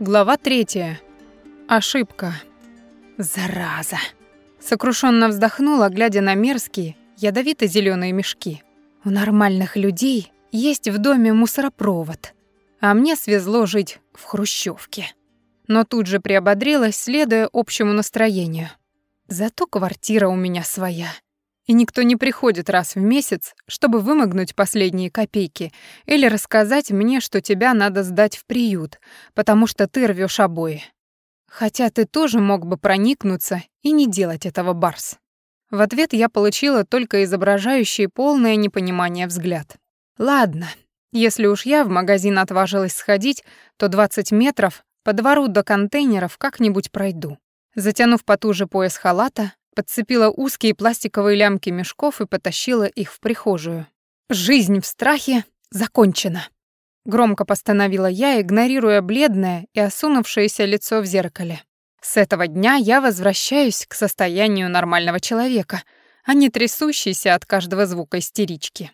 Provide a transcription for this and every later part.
Глава третья. Ошибка. Зараза. Сокрушенно вздохнула, глядя на мерзкие, ядовито зеленые мешки. У нормальных людей есть в доме мусоропровод, а мне свезло жить в хрущевке. Но тут же приободрилась, следуя общему настроению. Зато квартира у меня своя и никто не приходит раз в месяц, чтобы вымогнуть последние копейки или рассказать мне, что тебя надо сдать в приют, потому что ты рвешь обои. Хотя ты тоже мог бы проникнуться и не делать этого, Барс. В ответ я получила только изображающий полное непонимание взгляд. Ладно, если уж я в магазин отважилась сходить, то 20 метров по двору до контейнеров как-нибудь пройду. Затянув потуже пояс халата, подцепила узкие пластиковые лямки мешков и потащила их в прихожую. «Жизнь в страхе закончена», — громко постановила я, игнорируя бледное и осунувшееся лицо в зеркале. «С этого дня я возвращаюсь к состоянию нормального человека, а не трясущейся от каждого звука истерички».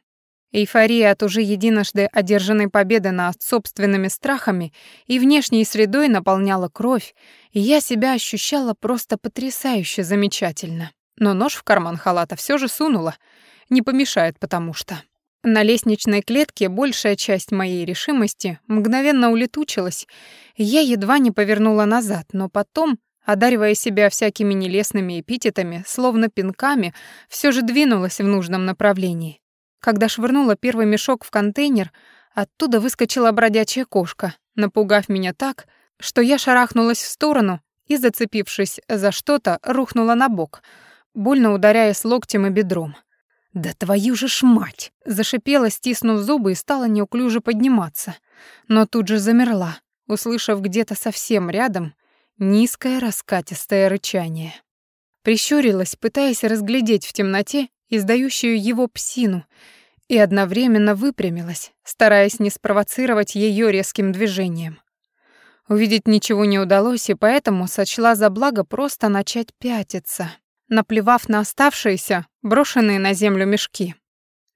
Эйфория от уже единожды одержанной победы над собственными страхами и внешней средой наполняла кровь, и я себя ощущала просто потрясающе замечательно. Но нож в карман халата все же сунула. Не помешает, потому что... На лестничной клетке большая часть моей решимости мгновенно улетучилась, я едва не повернула назад, но потом, одаривая себя всякими нелестными эпитетами, словно пинками, все же двинулась в нужном направлении. Когда швырнула первый мешок в контейнер, оттуда выскочила бродячая кошка, напугав меня так, что я шарахнулась в сторону и, зацепившись за что-то, рухнула на бок, больно ударяясь локтем и бедром. «Да твою же ж мать!» — зашипела, стиснув зубы и стала неуклюже подниматься. Но тут же замерла, услышав где-то совсем рядом низкое раскатистое рычание. Прищурилась, пытаясь разглядеть в темноте издающую его псину, и одновременно выпрямилась, стараясь не спровоцировать ее резким движением. Увидеть ничего не удалось, и поэтому сочла за благо просто начать пятиться, наплевав на оставшиеся, брошенные на землю мешки.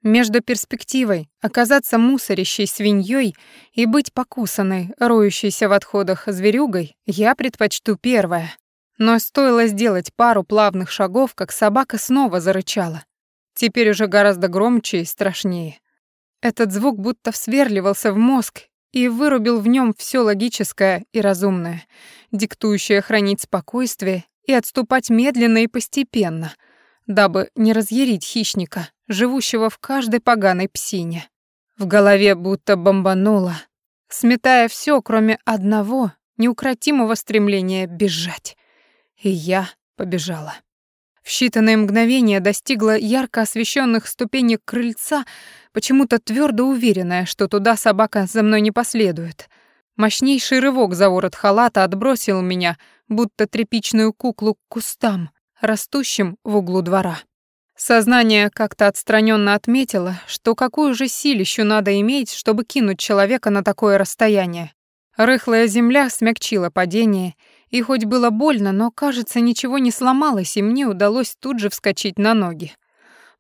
Между перспективой оказаться мусорящей свиньей и быть покусанной, роющейся в отходах зверюгой, я предпочту первое. Но стоило сделать пару плавных шагов, как собака снова зарычала, Теперь уже гораздо громче и страшнее. Этот звук будто всверливался в мозг и вырубил в нем все логическое и разумное, диктующее хранить спокойствие и отступать медленно и постепенно, дабы не разъярить хищника, живущего в каждой поганой псине. В голове будто бомбануло, сметая все, кроме одного неукротимого стремления бежать. И я побежала. В считанные мгновения достигла ярко освещенных ступенек крыльца, почему-то твердо уверенная, что туда собака за мной не последует. Мощнейший рывок за ворот халата отбросил меня, будто тряпичную куклу к кустам, растущим в углу двора. Сознание как-то отстраненно отметило, что какую же силищу надо иметь, чтобы кинуть человека на такое расстояние. Рыхлая земля смягчила падение, и хоть было больно, но, кажется, ничего не сломалось, и мне удалось тут же вскочить на ноги.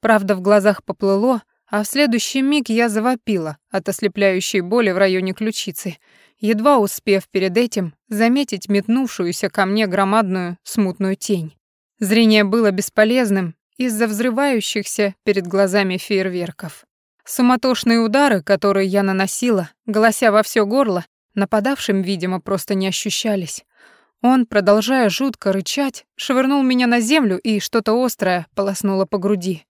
Правда, в глазах поплыло, а в следующий миг я завопила от ослепляющей боли в районе ключицы, едва успев перед этим заметить метнувшуюся ко мне громадную смутную тень. Зрение было бесполезным из-за взрывающихся перед глазами фейерверков. Суматошные удары, которые я наносила, глася во все горло, нападавшим, видимо, просто не ощущались. Он, продолжая жутко рычать, швырнул меня на землю и что-то острое полоснуло по груди,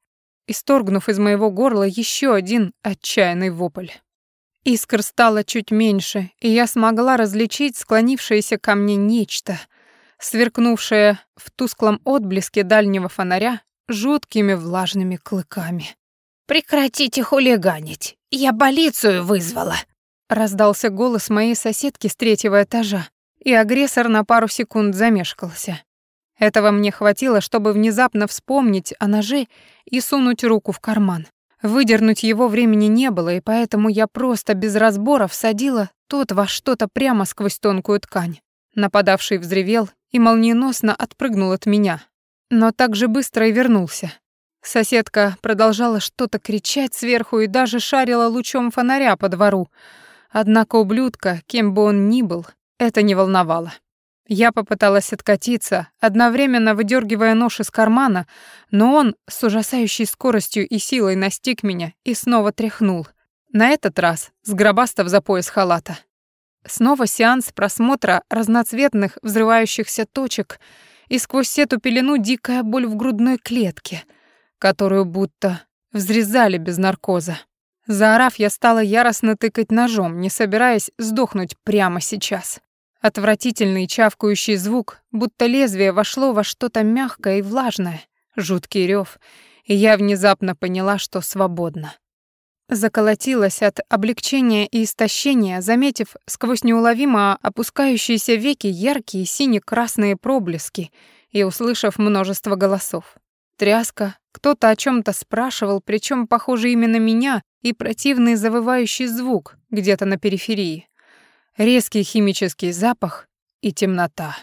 исторгнув из моего горла еще один отчаянный вопль. Искр стало чуть меньше, и я смогла различить склонившееся ко мне нечто, сверкнувшее в тусклом отблеске дальнего фонаря жуткими влажными клыками. «Прекратите хулиганить! Я полицию вызвала!» Раздался голос моей соседки с третьего этажа, и агрессор на пару секунд замешкался. Этого мне хватило, чтобы внезапно вспомнить о ноже и сунуть руку в карман. Выдернуть его времени не было, и поэтому я просто без разбора всадила тот во что-то прямо сквозь тонкую ткань. Нападавший взревел и молниеносно отпрыгнул от меня, но так же быстро и вернулся. Соседка продолжала что-то кричать сверху и даже шарила лучом фонаря по двору. Однако ублюдка, кем бы он ни был, это не волновало. Я попыталась откатиться, одновременно выдергивая нож из кармана, но он с ужасающей скоростью и силой настиг меня и снова тряхнул. На этот раз сгробастав за пояс халата. Снова сеанс просмотра разноцветных взрывающихся точек, и сквозь эту пелену дикая боль в грудной клетке, которую будто взрезали без наркоза. Заорав, я стала яростно тыкать ножом, не собираясь сдохнуть прямо сейчас. Отвратительный чавкающий звук, будто лезвие вошло во что-то мягкое и влажное, жуткий рев, и я внезапно поняла, что свободна. Заколотилась от облегчения и истощения, заметив сквозь неуловимо опускающиеся веки яркие сине-красные проблески и услышав множество голосов. Тряска, кто-то о чем то спрашивал, причем похоже, именно меня, и противный завывающий звук где-то на периферии резкий химический запах и темнота.